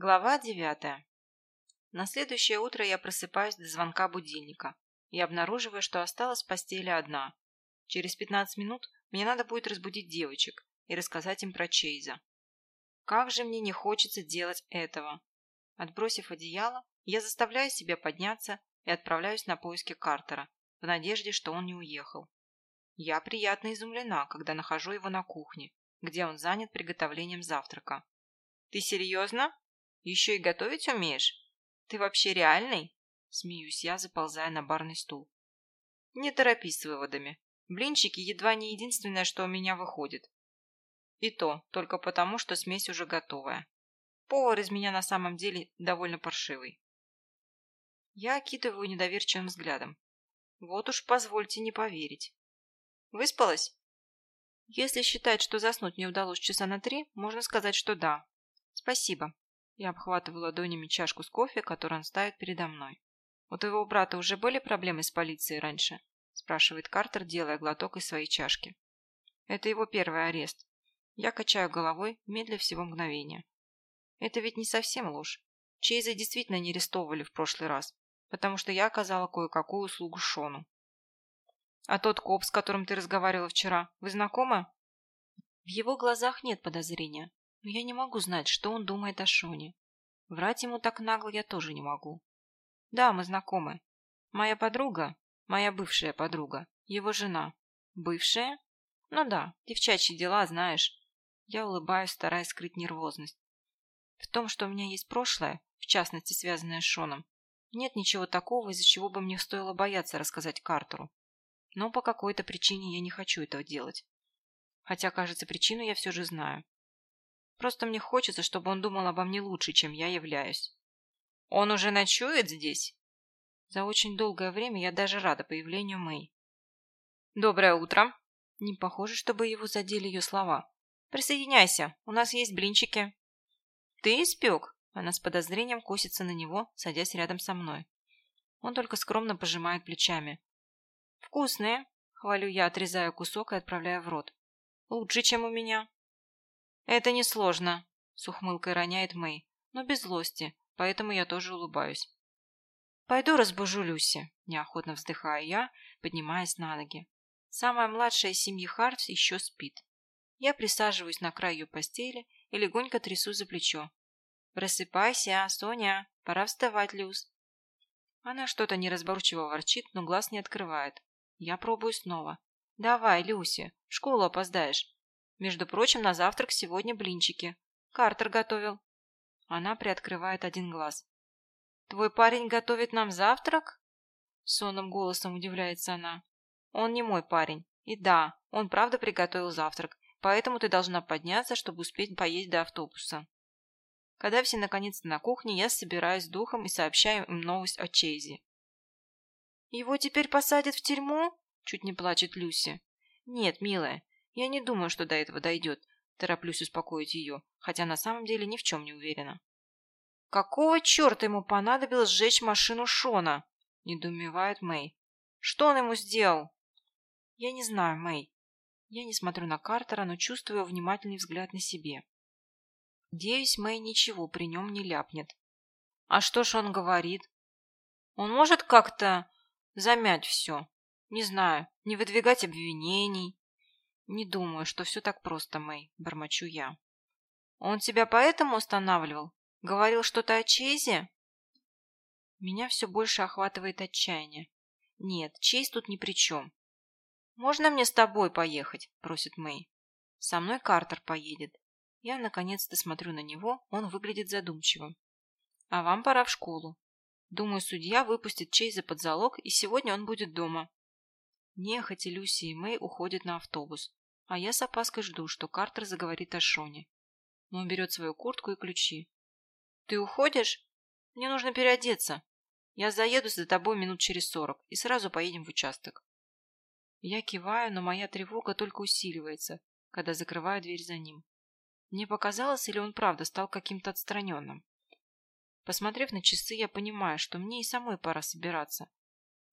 Глава девятая. На следующее утро я просыпаюсь до звонка будильника и обнаруживаю, что осталась в постели одна. Через 15 минут мне надо будет разбудить девочек и рассказать им про Чейза. Как же мне не хочется делать этого. Отбросив одеяло, я заставляю себя подняться и отправляюсь на поиски Картера, в надежде, что он не уехал. Я приятно изумлена, когда нахожу его на кухне, где он занят приготовлением завтрака. «Ты серьезно?» Еще и готовить умеешь? Ты вообще реальный?» Смеюсь я, заползая на барный стул. «Не торопись с выводами. Блинчики едва не единственное, что у меня выходит. И то только потому, что смесь уже готовая. Повар из меня на самом деле довольно паршивый. Я окидываю недоверчивым взглядом. Вот уж позвольте не поверить. Выспалась? Если считать, что заснуть мне удалось часа на три, можно сказать, что да. Спасибо. Я обхватываю ладонями чашку с кофе, которую он ставит передо мной. «У твоего брата уже были проблемы с полицией раньше?» спрашивает Картер, делая глоток из своей чашки. Это его первый арест. Я качаю головой, медля всего мгновения. Это ведь не совсем ложь. Чейза действительно не арестовывали в прошлый раз, потому что я оказала кое-какую услугу Шону. А тот коп, с которым ты разговаривала вчера, вы знакомы? В его глазах нет подозрения, но я не могу знать, что он думает о Шоне. Врать ему так нагло я тоже не могу. Да, мы знакомы. Моя подруга, моя бывшая подруга, его жена. Бывшая? Ну да, девчачьи дела, знаешь. Я улыбаюсь, стараясь скрыть нервозность. В том, что у меня есть прошлое, в частности, связанное с Шоном, нет ничего такого, из-за чего бы мне стоило бояться рассказать Картеру. Но по какой-то причине я не хочу этого делать. Хотя, кажется, причину я все же знаю. Просто мне хочется, чтобы он думал обо мне лучше, чем я являюсь. Он уже ночует здесь? За очень долгое время я даже рада появлению Мэй. Доброе утро. Не похоже, чтобы его задели ее слова. Присоединяйся, у нас есть блинчики. Ты испек? Она с подозрением косится на него, садясь рядом со мной. Он только скромно пожимает плечами. Вкусные, хвалю я, отрезая кусок и отправляя в рот. Лучше, чем у меня. «Это несложно», — с ухмылкой роняет Мэй, но без злости, поэтому я тоже улыбаюсь. «Пойду разбужу Люси», — неохотно вздыхаю я, поднимаясь на ноги. Самая младшая из семьи Хартс еще спит. Я присаживаюсь на край ее постели и легонько трясу за плечо. «Просыпайся, Соня, пора вставать, Люс». Она что-то неразборчиво ворчит, но глаз не открывает. Я пробую снова. «Давай, Люси, в школу опоздаешь». Между прочим, на завтрак сегодня блинчики. Картер готовил. Она приоткрывает один глаз. «Твой парень готовит нам завтрак?» Сонным голосом удивляется она. «Он не мой парень. И да, он правда приготовил завтрак, поэтому ты должна подняться, чтобы успеть поесть до автобуса». Когда все наконец-то на кухне, я собираюсь с духом и сообщаю им новость о Чейзе. «Его теперь посадят в тюрьму?» – чуть не плачет Люси. «Нет, милая, я не думаю, что до этого дойдет. Тороплюсь успокоить ее, хотя на самом деле ни в чем не уверена. «Какого черта ему понадобилось сжечь машину Шона?» – недоумевает Мэй. «Что он ему сделал?» «Я не знаю, Мэй. Я не смотрю на Картера, но чувствую внимательный взгляд на себе. Надеюсь, Мэй ничего при нем не ляпнет. А что ж он говорит? Он может как-то замять все? Не знаю, не выдвигать обвинений, «Не думаю, что все так просто, Мэй», – бормочу я. «Он тебя поэтому устанавливал? Говорил что-то о Чейзе?» Меня все больше охватывает отчаяние. «Нет, Чейз тут ни при чем». «Можно мне с тобой поехать?» – просит Мэй. «Со мной Картер поедет». Я наконец-то смотрю на него, он выглядит задумчивым. «А вам пора в школу. Думаю, судья выпустит Чейза под залог, и сегодня он будет дома». Нехотя Люси и Мэй уходят на автобус. А я с опаской жду, что Картер заговорит о Шоне. Но он берет свою куртку и ключи. «Ты уходишь? Мне нужно переодеться. Я заеду за тобой минут через сорок и сразу поедем в участок». Я киваю, но моя тревога только усиливается, когда закрываю дверь за ним. Мне показалось, или он правда стал каким-то отстраненным. Посмотрев на часы, я понимаю, что мне и самой пора собираться.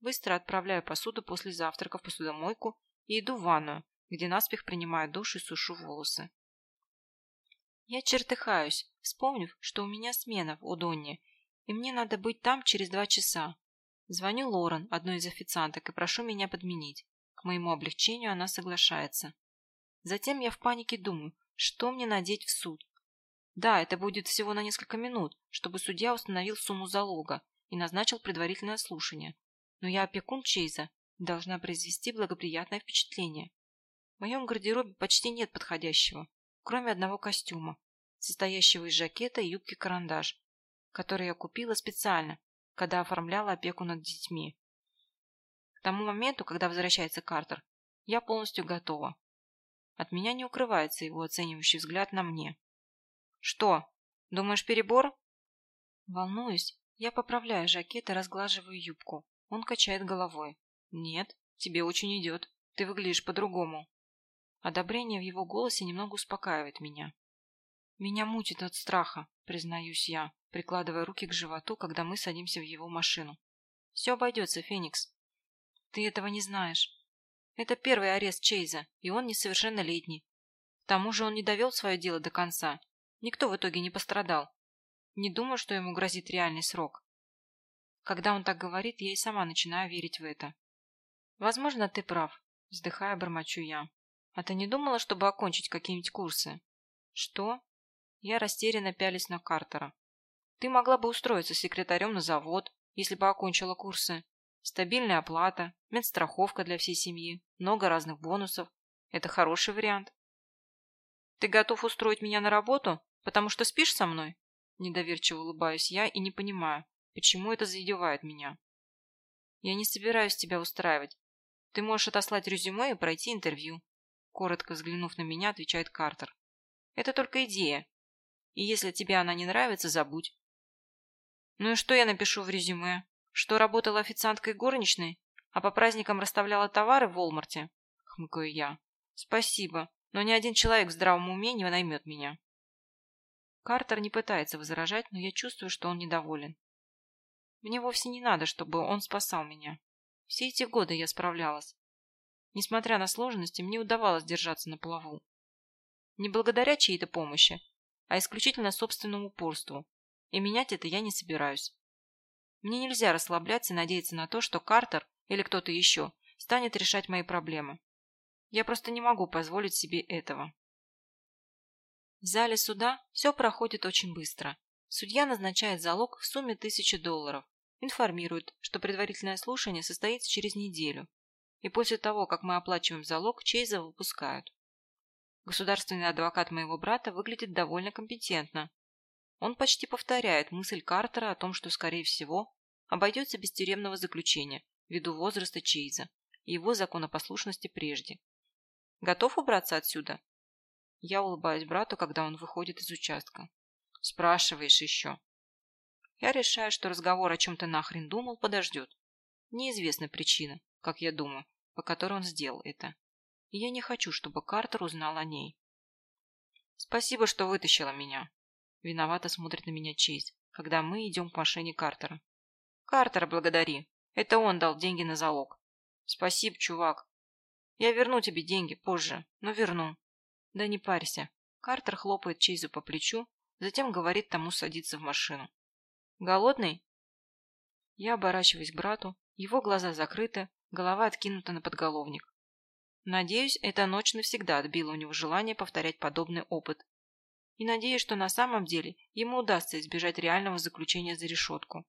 Быстро отправляю посуду после завтрака в посудомойку и иду в ванную, где наспех принимаю душ и сушу волосы. Я чертыхаюсь, вспомнив, что у меня смена в Удонне, и мне надо быть там через два часа. Звоню Лорен, одной из официанток, и прошу меня подменить. К моему облегчению она соглашается. Затем я в панике думаю, что мне надеть в суд. Да, это будет всего на несколько минут, чтобы судья установил сумму залога и назначил предварительное слушание. Но я опекун Чейза должна произвести благоприятное впечатление. В моем гардеробе почти нет подходящего, кроме одного костюма, состоящего из жакета и юбки-карандаш, который я купила специально, когда оформляла опеку над детьми. К тому моменту, когда возвращается Картер, я полностью готова. От меня не укрывается его оценивающий взгляд на мне. «Что, думаешь, перебор?» Волнуюсь, я поправляю жакет и разглаживаю юбку. Он качает головой. «Нет, тебе очень идет. Ты выглядишь по-другому». Одобрение в его голосе немного успокаивает меня. Меня мутит от страха, признаюсь я, прикладывая руки к животу, когда мы садимся в его машину. Все обойдется, Феникс. Ты этого не знаешь. Это первый арест Чейза, и он несовершеннолетний. К тому же он не довел свое дело до конца. Никто в итоге не пострадал. Не думаю, что ему грозит реальный срок. Когда он так говорит, я и сама начинаю верить в это. Возможно, ты прав, вздыхая, бормочу я. А ты не думала, чтобы окончить какие-нибудь курсы? Что? Я растерянно пялись на Картера. Ты могла бы устроиться секретарем на завод, если бы окончила курсы. Стабильная оплата, медстраховка для всей семьи, много разных бонусов. Это хороший вариант. Ты готов устроить меня на работу, потому что спишь со мной? Недоверчиво улыбаюсь я и не понимаю, почему это задевает меня. Я не собираюсь тебя устраивать. Ты можешь отослать резюме и пройти интервью. Коротко взглянув на меня, отвечает Картер. Это только идея. И если тебе она не нравится, забудь. Ну и что я напишу в резюме? Что работала официанткой горничной, а по праздникам расставляла товары в Волмарте? Хмыкаю я. Спасибо, но ни один человек в здравом уме не наймет меня. Картер не пытается возражать, но я чувствую, что он недоволен. Мне вовсе не надо, чтобы он спасал меня. Все эти годы я справлялась. Несмотря на сложности, мне удавалось держаться на плаву. Не благодаря чьей-то помощи, а исключительно собственному упорству. И менять это я не собираюсь. Мне нельзя расслабляться и надеяться на то, что Картер или кто-то еще станет решать мои проблемы. Я просто не могу позволить себе этого. В зале суда все проходит очень быстро. Судья назначает залог в сумме тысячи долларов, информирует, что предварительное слушание состоится через неделю, и после того, как мы оплачиваем залог, Чейза выпускают. Государственный адвокат моего брата выглядит довольно компетентно. Он почти повторяет мысль Картера о том, что, скорее всего, обойдется без тюремного заключения ввиду возраста Чейза и его законопослушности прежде. Готов убраться отсюда? Я улыбаюсь брату, когда он выходит из участка. Спрашиваешь еще. Я решаю, что разговор о чем-то нахрен думал подождет. Неизвестна причина, как я думаю, по которой он сделал это. И я не хочу, чтобы Картер узнал о ней. Спасибо, что вытащила меня. Виновато смотрит на меня Чейз, когда мы идем к машине Картера. Картера благодари. Это он дал деньги на залог. Спасибо, чувак. Я верну тебе деньги позже, но верну. Да не парься. Картер хлопает Чейзу по плечу, затем говорит тому садиться в машину. Голодный? Я оборачиваюсь к брату, его глаза закрыты, голова откинута на подголовник. Надеюсь, эта ночь навсегда отбила у него желание повторять подобный опыт. И надеюсь, что на самом деле ему удастся избежать реального заключения за решетку.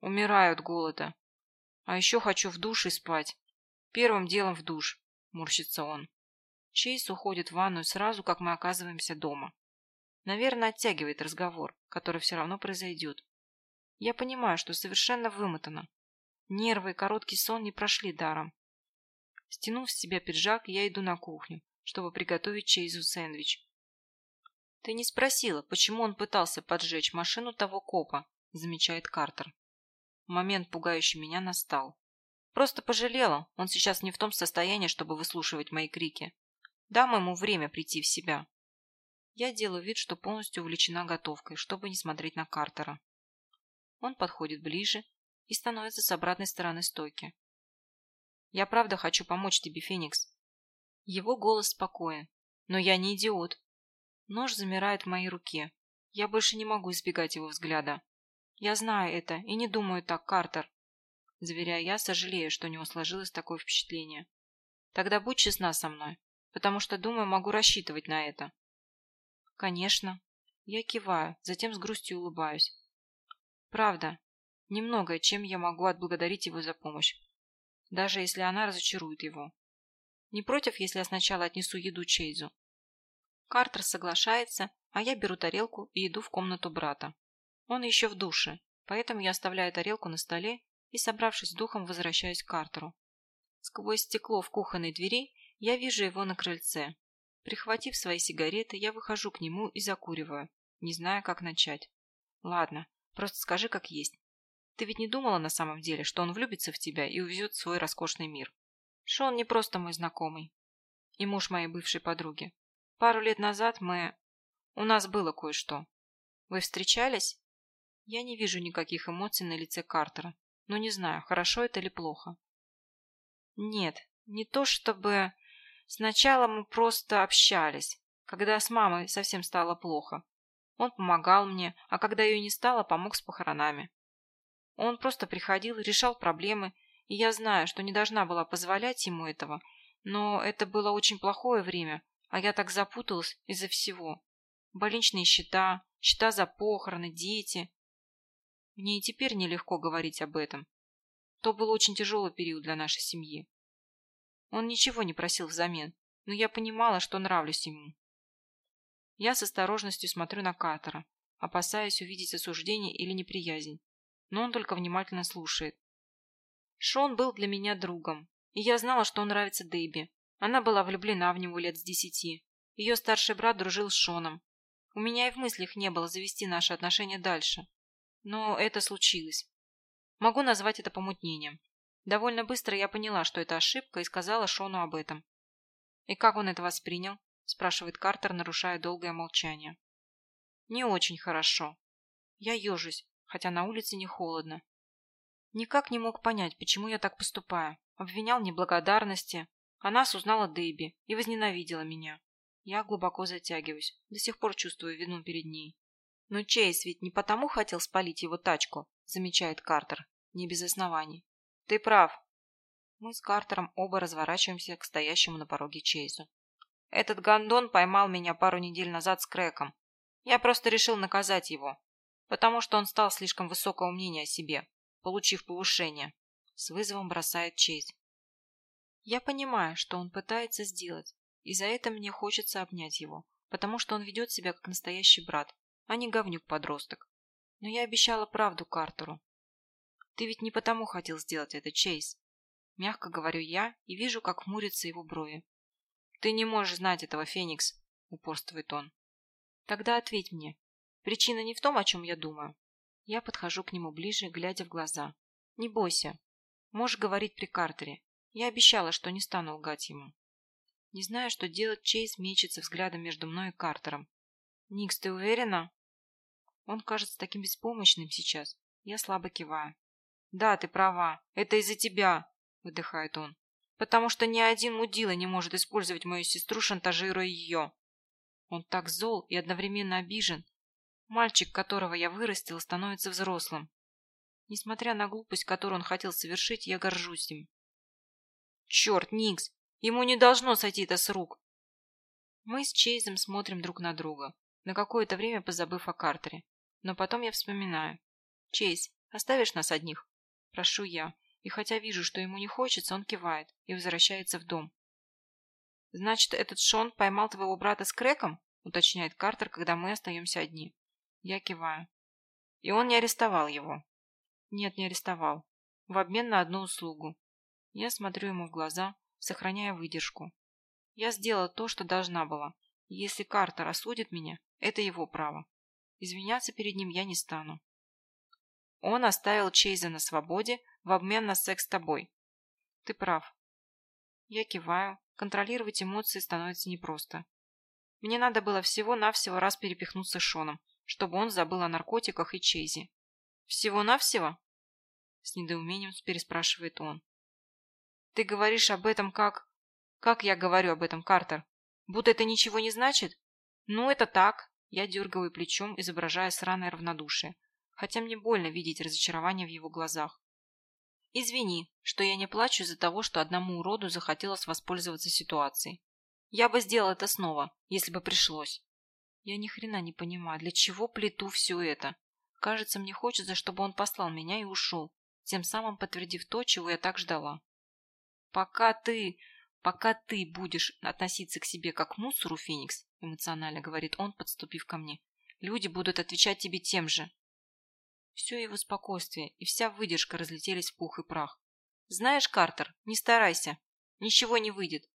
Умираю от голода. А еще хочу в душ и спать. Первым делом в душ, морщится он. Чейз уходит в ванную сразу, как мы оказываемся дома. Наверное, оттягивает разговор, который все равно произойдет. Я понимаю, что совершенно вымотана. Нервы и короткий сон не прошли даром. Стянув с себя пиджак, я иду на кухню, чтобы приготовить Чейзу сэндвич. «Ты не спросила, почему он пытался поджечь машину того копа», замечает Картер. Момент, пугающий меня, настал. Просто пожалела, он сейчас не в том состоянии, чтобы выслушивать мои крики. Дам ему время прийти в себя. Я делаю вид, что полностью увлечена готовкой, чтобы не смотреть на Картера. Он подходит ближе и становится с обратной стороны стойки. Я правда хочу помочь тебе, Феникс. Его голос спокоен. Но я не идиот. Нож замирает в моей руке. Я больше не могу избегать его взгляда. Я знаю это и не думаю так, Картер. Заверяю я, сожалею, что у него сложилось такое впечатление. Тогда будь честна со мной, потому что, думаю, могу рассчитывать на это. Конечно. Я киваю, затем с грустью улыбаюсь. Правда, немногое, чем я могу отблагодарить его за помощь. Даже если она разочарует его. Не против, если я сначала отнесу еду Чейзу? Картер соглашается, а я беру тарелку и иду в комнату брата. Он еще в душе, поэтому я оставляю тарелку на столе и, собравшись с духом, возвращаюсь к Картеру. Сквозь стекло в кухонной двери я вижу его на крыльце. Прихватив свои сигареты, я выхожу к нему и закуриваю, не зная, как начать. Ладно, просто скажи, как есть. Ты ведь не думала на самом деле, что он влюбится в тебя и увезет в свой роскошный мир? Шон не просто мой знакомый. И муж моей бывшей подруги. Пару лет назад мы... У нас было кое-что. Вы встречались? Я не вижу никаких эмоций на лице Картера, но не знаю, хорошо это или плохо. Нет, не то чтобы... Сначала мы просто общались, когда с мамой совсем стало плохо. Он помогал мне, а когда ее не стало, помог с похоронами. Он просто приходил, решал проблемы, и я знаю, что не должна была позволять ему этого, но это было очень плохое время, а я так запуталась из-за всего. Больничные счета, счета за похороны, дети. Мне и теперь нелегко говорить об этом. То был очень тяжелый период для нашей семьи. Он ничего не просил взамен, но я понимала, что нравлюсь ему. Я с осторожностью смотрю на Катера, опасаясь увидеть осуждение или неприязнь, но он только внимательно слушает. Шон был для меня другом, и я знала, что он нравится Дебби. Она была влюблена в него лет с десяти. Ее старший брат дружил с Шоном. У меня и в мыслях не было завести наши отношения дальше. Но это случилось. Могу назвать это помутнением. Довольно быстро я поняла, что это ошибка, и сказала Шону об этом. «И как он это воспринял?» – спрашивает Картер, нарушая долгое молчание. «Не очень хорошо. Я ежусь, хотя на улице не холодно. Никак не мог понять, почему я так поступаю. Обвинял неблагодарности. А нас узнала Дэйби и возненавидела меня. Я глубоко затягиваюсь, до сих пор чувствую вину перед ней. Но Чейз ведь не потому хотел спалить его тачку, замечает Картер, не без оснований. Ты прав. Мы с Картером оба разворачиваемся к стоящему на пороге Чейзу. Этот гондон поймал меня пару недель назад с Крэком. Я просто решил наказать его, потому что он стал слишком высокого мнения о себе, получив повышение. С вызовом бросает Чейз. Я понимаю, что он пытается сделать, и за это мне хочется обнять его, потому что он ведет себя как настоящий брат, а не говнюк-подросток. Но я обещала правду Картеру. Ты ведь не потому хотел сделать это, Чейз. Мягко говорю я и вижу, как хмурятся его брови. Ты не можешь знать этого, Феникс, упорствует он. Тогда ответь мне. Причина не в том, о чем я думаю. Я подхожу к нему ближе, глядя в глаза. Не бойся. Можешь говорить при Картере. Я обещала, что не стану лгать ему. Не знаю, что делать, Чейз мечется взглядом между мной и Картером. «Никс, ты уверена?» Он кажется таким беспомощным сейчас. Я слабо киваю. «Да, ты права. Это из-за тебя», — выдыхает он. «Потому что ни один мудила не может использовать мою сестру, шантажируя ее». Он так зол и одновременно обижен. Мальчик, которого я вырастила, становится взрослым. Несмотря на глупость, которую он хотел совершить, я горжусь им. Черт, Никс, ему не должно сойти это с рук. Мы с Чейзом смотрим друг на друга, на какое-то время позабыв о Картере. Но потом я вспоминаю. Чейз, оставишь нас одних? Прошу я. И хотя вижу, что ему не хочется, он кивает и возвращается в дом. «Значит, этот Шон поймал твоего брата с Крэком?» уточняет Картер, когда мы остаемся одни. Я киваю. «И он не арестовал его?» «Нет, не арестовал. В обмен на одну услугу. Я смотрю ему в глаза, сохраняя выдержку. Я сделала то, что должна была. И если Картер осудит меня, это его право. Извиняться перед ним я не стану. Он оставил Чейза на свободе в обмен на секс с тобой. Ты прав. Я киваю. Контролировать эмоции становится непросто. Мне надо было всего-навсего раз перепихнуться с Шоном, чтобы он забыл о наркотиках и Чейзе. Всего-навсего? С недоумением переспрашивает он. Ты говоришь об этом как... Как я говорю об этом, Картер? Будто это ничего не значит? Ну, это так. Я дергаю плечом, изображая сраное равнодушие, хотя мне больно видеть разочарование в его глазах. Извини, что я не плачу из-за того, что одному уроду захотелось воспользоваться ситуацией. Я бы сделал это снова, если бы пришлось. Я ни хрена не понимаю, для чего плету все это. Кажется, мне хочется, чтобы он послал меня и ушел, тем самым подтвердив то, чего я так ждала. Пока ты, пока ты будешь относиться к себе как к мусору, Феникс, эмоционально говорит он, подступив ко мне, люди будут отвечать тебе тем же. Все его спокойствие и вся выдержка разлетелись в пух и прах. Знаешь, Картер, не старайся. Ничего не выйдет.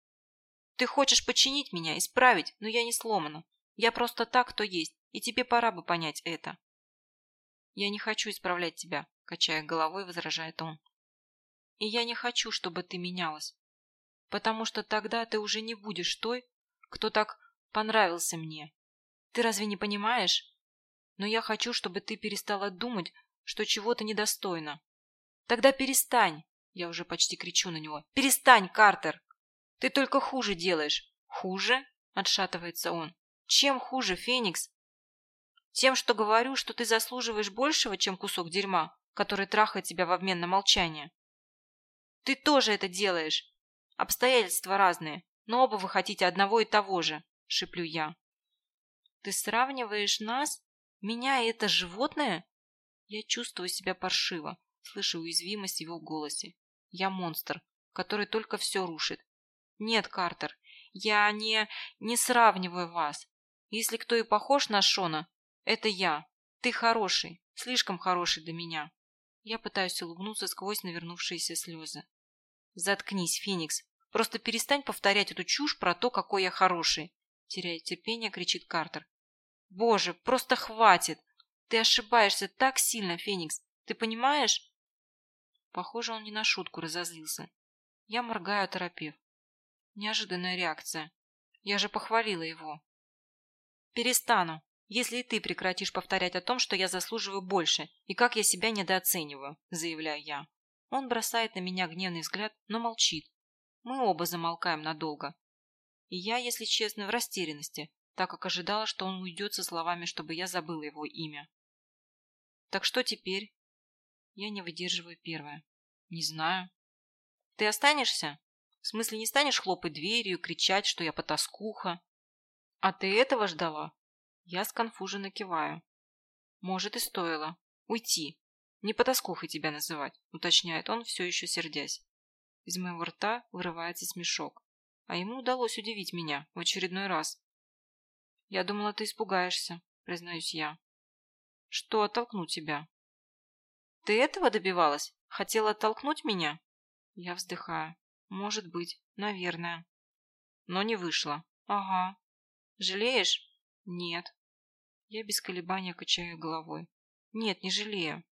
Ты хочешь починить меня, исправить, но я не сломана. Я просто так, кто есть, и тебе пора бы понять это. Я не хочу исправлять тебя, качая головой, возражает он. И я не хочу, чтобы ты менялась. Потому что тогда ты уже не будешь той, кто так понравился мне. Ты разве не понимаешь? но я хочу, чтобы ты перестала думать, что чего-то недостойно. Тогда перестань, я уже почти кричу на него. Перестань, Картер! Ты только хуже делаешь. Хуже? Отшатывается он. Чем хуже, Феникс? Тем, что говорю, что ты заслуживаешь большего, чем кусок дерьма, который трахает тебя в обмен на молчание. Ты тоже это делаешь. Обстоятельства разные, но оба вы хотите одного и того же, шиплю я. Ты сравниваешь нас меня это животное? Я чувствую себя паршиво, слышу уязвимость в его голосе. Я монстр, который только все рушит. Нет, Картер, я не... не сравниваю вас. Если кто и похож на Шона, это я. Ты хороший, слишком хороший для меня. Я пытаюсь улыбнуться сквозь навернувшиеся слезы. Заткнись, Феникс. Просто перестань повторять эту чушь про то, какой я хороший. Теряя терпение, кричит Картер. Боже, просто хватит! Ты ошибаешься так сильно, Феникс. Ты понимаешь? Похоже, он не на шутку разозлился. Я моргаю, торопев. Неожиданная реакция. Я же похвалила его. Перестану, если и ты прекратишь повторять о том, что я заслуживаю больше и как я себя недооцениваю, заявляю я. Он бросает на меня гневный взгляд, но молчит. Мы оба замолкаем надолго. И я, если честно, в растерянности, так как ожидала, что он уйдет со словами, чтобы я забыла его имя. «Так что теперь?» Я не выдерживаю первое. «Не знаю». «Ты останешься? В смысле, не станешь хлопать дверью, кричать, что я потаскуха?» «А ты этого ждала?» Я сконфуженно киваю. «Может, и стоило. Уйти. Не потаскухой тебя называть», уточняет он, все еще сердясь. Из моего рта вырывается смешок. А ему удалось удивить меня в очередной раз. Я думала, ты испугаешься, признаюсь я. Что оттолкнуть тебя? Ты этого добивалась? Хотела оттолкнуть меня? Я вздыхаю. Может быть, наверное. Но не вышло. Ага. Жалеешь? Нет. Я без колебания качаю головой. Нет, не жалею.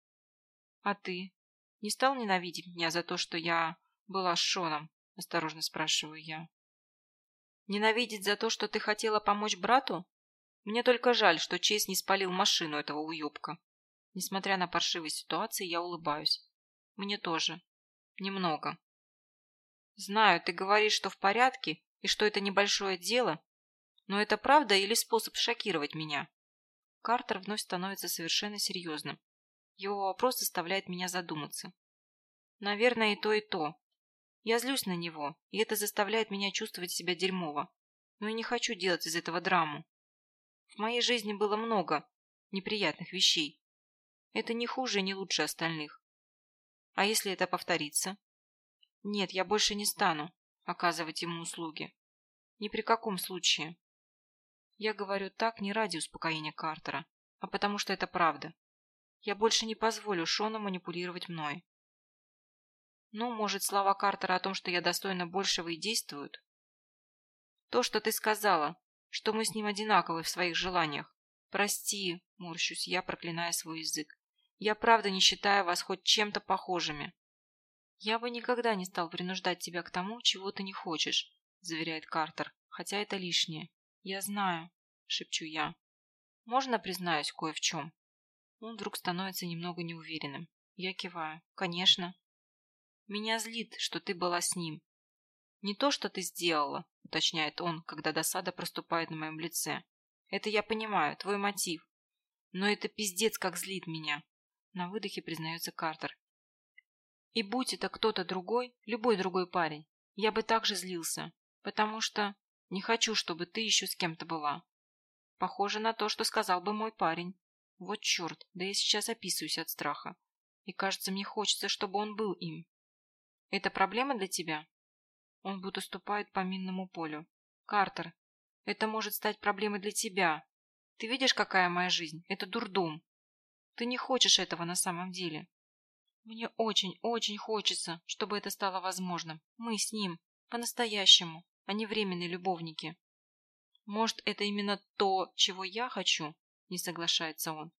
А ты? Не стал ненавидеть меня за то, что я была с Шоном? Осторожно спрашиваю я. Ненавидеть за то, что ты хотела помочь брату? Мне только жаль, что Чейз не спалил машину этого уебка. Несмотря на паршивые ситуации, я улыбаюсь. Мне тоже. Немного. Знаю, ты говоришь, что в порядке и что это небольшое дело, но это правда или способ шокировать меня? Картер вновь становится совершенно серьезным. Его вопрос заставляет меня задуматься. Наверное, и то, и то. Я злюсь на него, и это заставляет меня чувствовать себя дерьмово. Но я не хочу делать из этого драму. В моей жизни было много неприятных вещей. Это не хуже и не лучше остальных. А если это повторится? Нет, я больше не стану оказывать ему услуги. Ни при каком случае. Я говорю так не ради успокоения Картера, а потому что это правда. Я больше не позволю Шону манипулировать мной. Ну, может, слова Картера о том, что я достойна большего и действуют? То, что ты сказала, что мы с ним одинаковы в своих желаниях. Прости, морщусь я, проклиная свой язык. Я правда не считаю вас хоть чем-то похожими. Я бы никогда не стал принуждать тебя к тому, чего ты не хочешь, заверяет Картер, хотя это лишнее. Я знаю, шепчу я. Можно признаюсь кое в чем? Он вдруг становится немного неуверенным. Я киваю. Конечно. Меня злит, что ты была с ним. Не то, что ты сделала, уточняет он, когда досада проступает на моем лице. Это я понимаю, твой мотив. Но это пиздец как злит меня. На выдохе признается Картер. И будь это кто-то другой, любой другой парень, я бы также злился, потому что не хочу, чтобы ты еще с кем-то была. Похоже на то, что сказал бы мой парень. Вот черт, да я сейчас описываюсь от страха. И кажется, мне хочется, чтобы он был им. Это проблема для тебя? Он будто ступает по минному полю. Картер, это может стать проблемой для тебя. Ты видишь, какая моя жизнь? Это дурдом. Ты не хочешь этого на самом деле. Мне очень-очень хочется, чтобы это стало возможным. Мы с ним. По-настоящему, а не временные любовники. Может, это именно то, чего я хочу? Не соглашается он.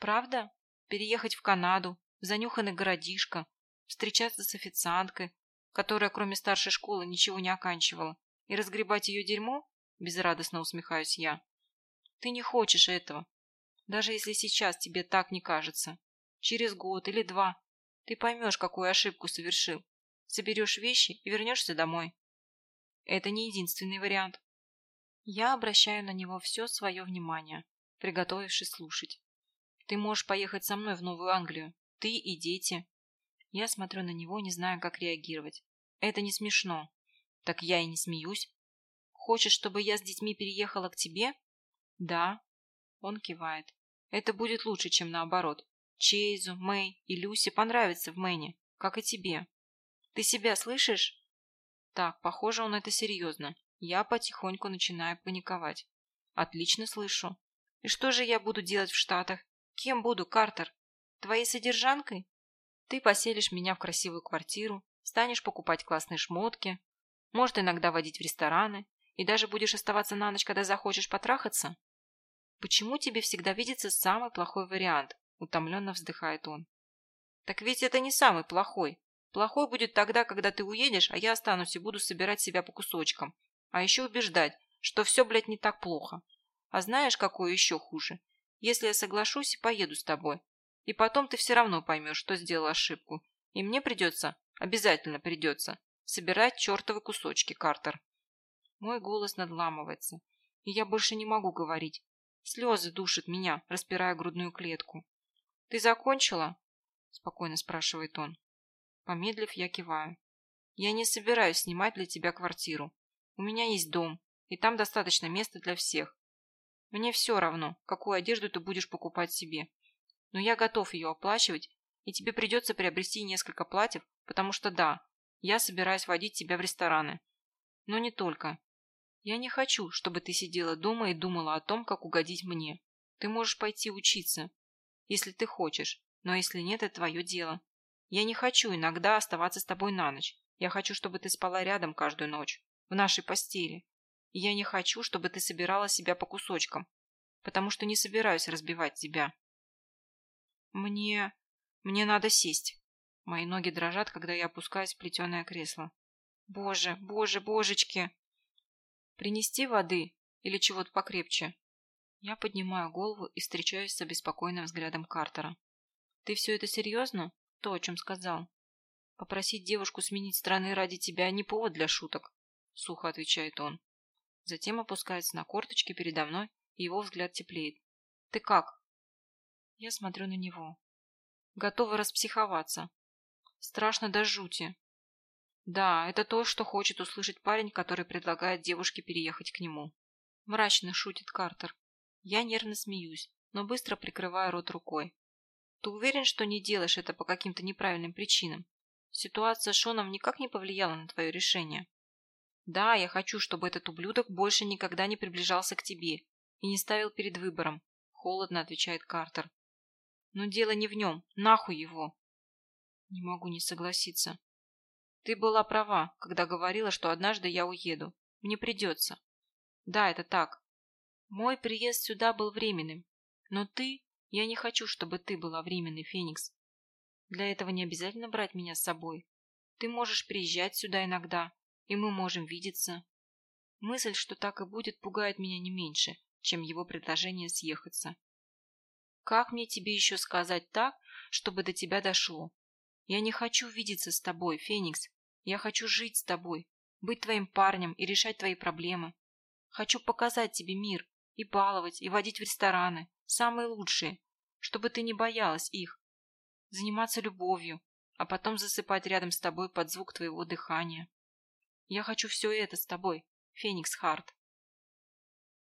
Правда? Переехать в Канаду, в занюханный городишко, встречаться с официанткой, которая кроме старшей школы ничего не оканчивала, и разгребать ее дерьмо? Безрадостно усмехаюсь я. Ты не хочешь этого. Даже если сейчас тебе так не кажется. Через год или два ты поймешь, какую ошибку совершил. Соберешь вещи и вернешься домой. Это не единственный вариант. Я обращаю на него все свое внимание, приготовившись слушать. Ты можешь поехать со мной в Новую Англию. Ты и дети. Я смотрю на него, не знаю, как реагировать. Это не смешно. Так я и не смеюсь. Хочешь, чтобы я с детьми переехала к тебе? Да. Он кивает. Это будет лучше, чем наоборот. Чейзу, Мэй и Люси понравится в Мэне, как и тебе. Ты себя слышишь? Так, похоже, он это серьезно. Я потихоньку начинаю паниковать. Отлично слышу. И что же я буду делать в Штатах? Кем буду, Картер? Твоей содержанкой? Ты поселишь меня в красивую квартиру, станешь покупать классные шмотки, может иногда водить в рестораны и даже будешь оставаться на ночь, когда захочешь потрахаться? Почему тебе всегда видится самый плохой вариант? Утомленно вздыхает он. Так ведь это не самый плохой. Плохой будет тогда, когда ты уедешь, а я останусь и буду собирать себя по кусочкам. А еще убеждать, что все, блядь, не так плохо. А знаешь, какое еще хуже? Если я соглашусь и поеду с тобой. И потом ты все равно поймешь, что сделал ошибку. И мне придется, обязательно придется, собирать чертовы кусочки, Картер. Мой голос надламывается, и я больше не могу говорить. Слезы душат меня, распирая грудную клетку. «Ты закончила?» – спокойно спрашивает он. Помедлив, я киваю. «Я не собираюсь снимать для тебя квартиру. У меня есть дом, и там достаточно места для всех. Мне все равно, какую одежду ты будешь покупать себе. Но я готов ее оплачивать, и тебе придется приобрести несколько платьев, потому что да, я собираюсь водить тебя в рестораны. Но не только. Я не хочу, чтобы ты сидела дома и думала о том, как угодить мне. Ты можешь пойти учиться, если ты хочешь, но если нет, это твое дело. Я не хочу иногда оставаться с тобой на ночь. Я хочу, чтобы ты спала рядом каждую ночь, в нашей постели. И я не хочу, чтобы ты собирала себя по кусочкам, потому что не собираюсь разбивать тебя. Мне... мне надо сесть. Мои ноги дрожат, когда я опускаюсь в плетеное кресло. Боже, боже, божечки! Принести воды или чего-то покрепче? Я поднимаю голову и встречаюсь с обеспокоенным взглядом Картера. Ты все это серьезно? То, о чем сказал. Попросить девушку сменить страны ради тебя не повод для шуток, сухо отвечает он. Затем опускается на корточки передо мной, и его взгляд теплеет. Ты как? Я смотрю на него. Готова распсиховаться. Страшно до жути. Да, это то, что хочет услышать парень, который предлагает девушке переехать к нему. Мрачно шутит Картер. Я нервно смеюсь, но быстро прикрываю рот рукой. Ты уверен, что не делаешь это по каким-то неправильным причинам? Ситуация с Шоном никак не повлияла на твое решение. Да, я хочу, чтобы этот ублюдок больше никогда не приближался к тебе и не ставил перед выбором, холодно отвечает Картер. Но дело не в нем, нахуй его. Не могу не согласиться. Ты была права, когда говорила, что однажды я уеду. Мне придется. Да, это так. Мой приезд сюда был временным. Но ты я не хочу, чтобы ты была временной, Феникс. Для этого не обязательно брать меня с собой. Ты можешь приезжать сюда иногда, и мы можем видеться. Мысль, что так и будет, пугает меня не меньше, чем его предложение съехаться. Как мне тебе еще сказать так, чтобы до тебя дошло? Я не хочу видеться с тобой, Феникс. Я хочу жить с тобой, быть твоим парнем и решать твои проблемы. Хочу показать тебе мир И баловать, и водить в рестораны. Самые лучшие. Чтобы ты не боялась их. Заниматься любовью, а потом засыпать рядом с тобой под звук твоего дыхания. Я хочу все это с тобой, Феникс Харт.